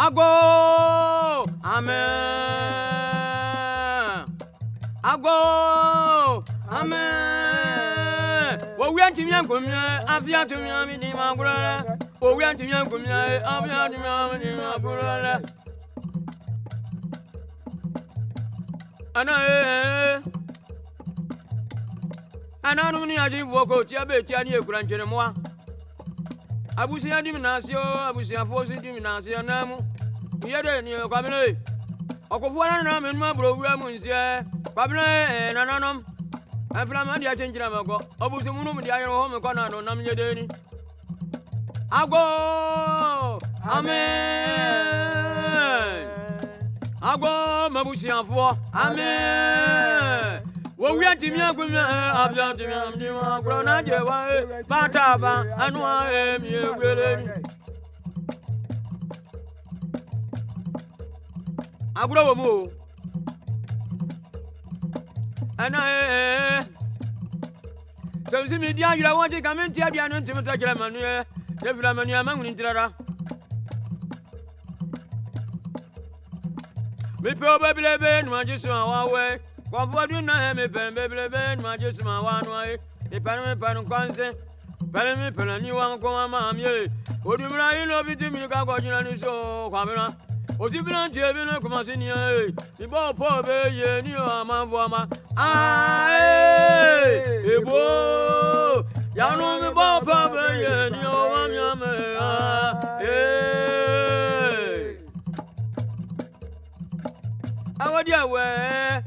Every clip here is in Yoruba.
Agbo amen. Agbo amen. Wowi atumi agomie afi atumi ami di ma agorɔ lɛ. Wowi atumi agomie afi atumi ami di ma agorɔ lɛ. Ana ee. Ana nu ni adi bu oko tia be tia ni ekura nkyɛnɛ abusua di mi nanseɛ abusuafoɔ so di mi ni kwamene ɔkofoɔ no nana menum mu nseɛ kwamene nananom ɛmframa de akyenkyerɛ mɛkɔ ɔbusumu no mede ayerɛ hɔ mekɔ na adonam yɛ de ni eh, eh, agɔ amen agɔ mabusuafoɔ amen wowia ntumi agbemi abia ntumi eh, amdima agorɔ nagye wa eh, bataaba anoa emi eh, egwelemi agorɔ wɔ mu o ɛna ee sɛmsi mi di ayira wɔn ti ka mi ntia bia no tɔ kyerɛ manu yɛ ne fila manu yɛ manguni ntira ra. mipɛ wo bɛbilɛ bɛ numaji sɔn awa wɛ kɔnfɔdu na yɛ mi pɛrɛn bebere bɛyɛ numa je suma wa nua ye mi mi pɛrɛn kɔnse pɛrɛn mi pɛrɛn ni wa kɔma ma mi ye o yi lo bi ti mi ka kɔ jina ni so kɔmina o ti bi na tiɲɛ bi na kumasi ni ye ni bɔ pɔ ye ni o ma fɔ ma aaye ebo yanu mi bɔ pɔ bɛ ye ni o wa mi a mɛ aaye. awɛ.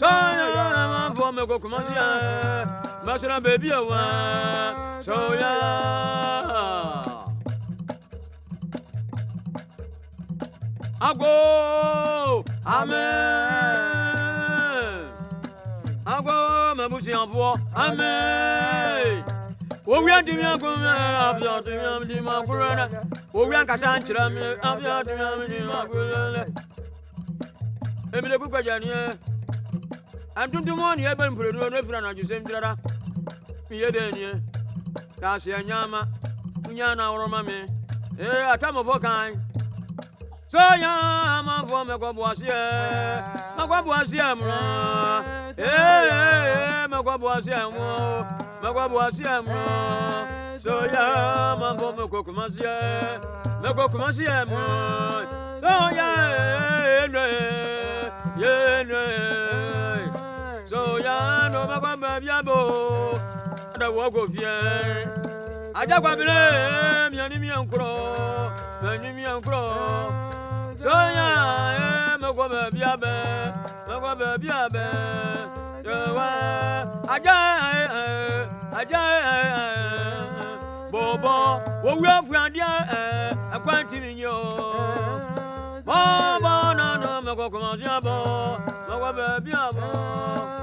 Soya yana ma fo me ko kuma si ya. Bashira baby ya wa. Soya. Ago. Amen. Ago ma bu si en voix. Amen. Owi adi mi ago mi afi adi mi afi di ma kuro na. Owi ankasa n kyerɛ mi afi adi mi afi di ma kuro na. Emi de kukɔ jɛ ni ɛntuntumɔ ni ɛbɛ mperenuo n'efiri anadwo sɛm dirara miye de nie kaaseɛ nyaama nyaa na wɔrɔma mi ee eh, atamɔfo kan sɔnya amafo mɛkɔboaseɛ mɛkɔboaseɛ muro ee mɛkɔboaseɛ muro eh, eh, mɛkɔboaseɛ muro sɔnya amafo mɛkɔkumaseɛ mɛkɔkumaseɛ muro. o mẹ́kọ́ mẹ́ bí àbò ẹ̀dọ̀wọ́ kò fi ẹ́ ajagbamire miani mian kúrọ̀ mẹ́ni mian kúrọ̀ sọ́yà ẹ̀ mẹ́kọ́ mẹ́ bí abẹ́ mẹ́kọ́ mẹ́ bí abẹ́ yẹ̀wá ajá ẹ̀ ẹ̀ ajá ẹ̀ ẹ̀ bọ̀bọ̀ wòwúrọ̀ fún adìẹ ẹ̀ ẹ̀kọ́ ẹ̀ tì mí yẹ o bọ́ọ̀bọ̀ nana mẹ́kọ́ kọ́mọ́sí àbọ̀ mẹ́kọ́ mẹ́ bí abọ́.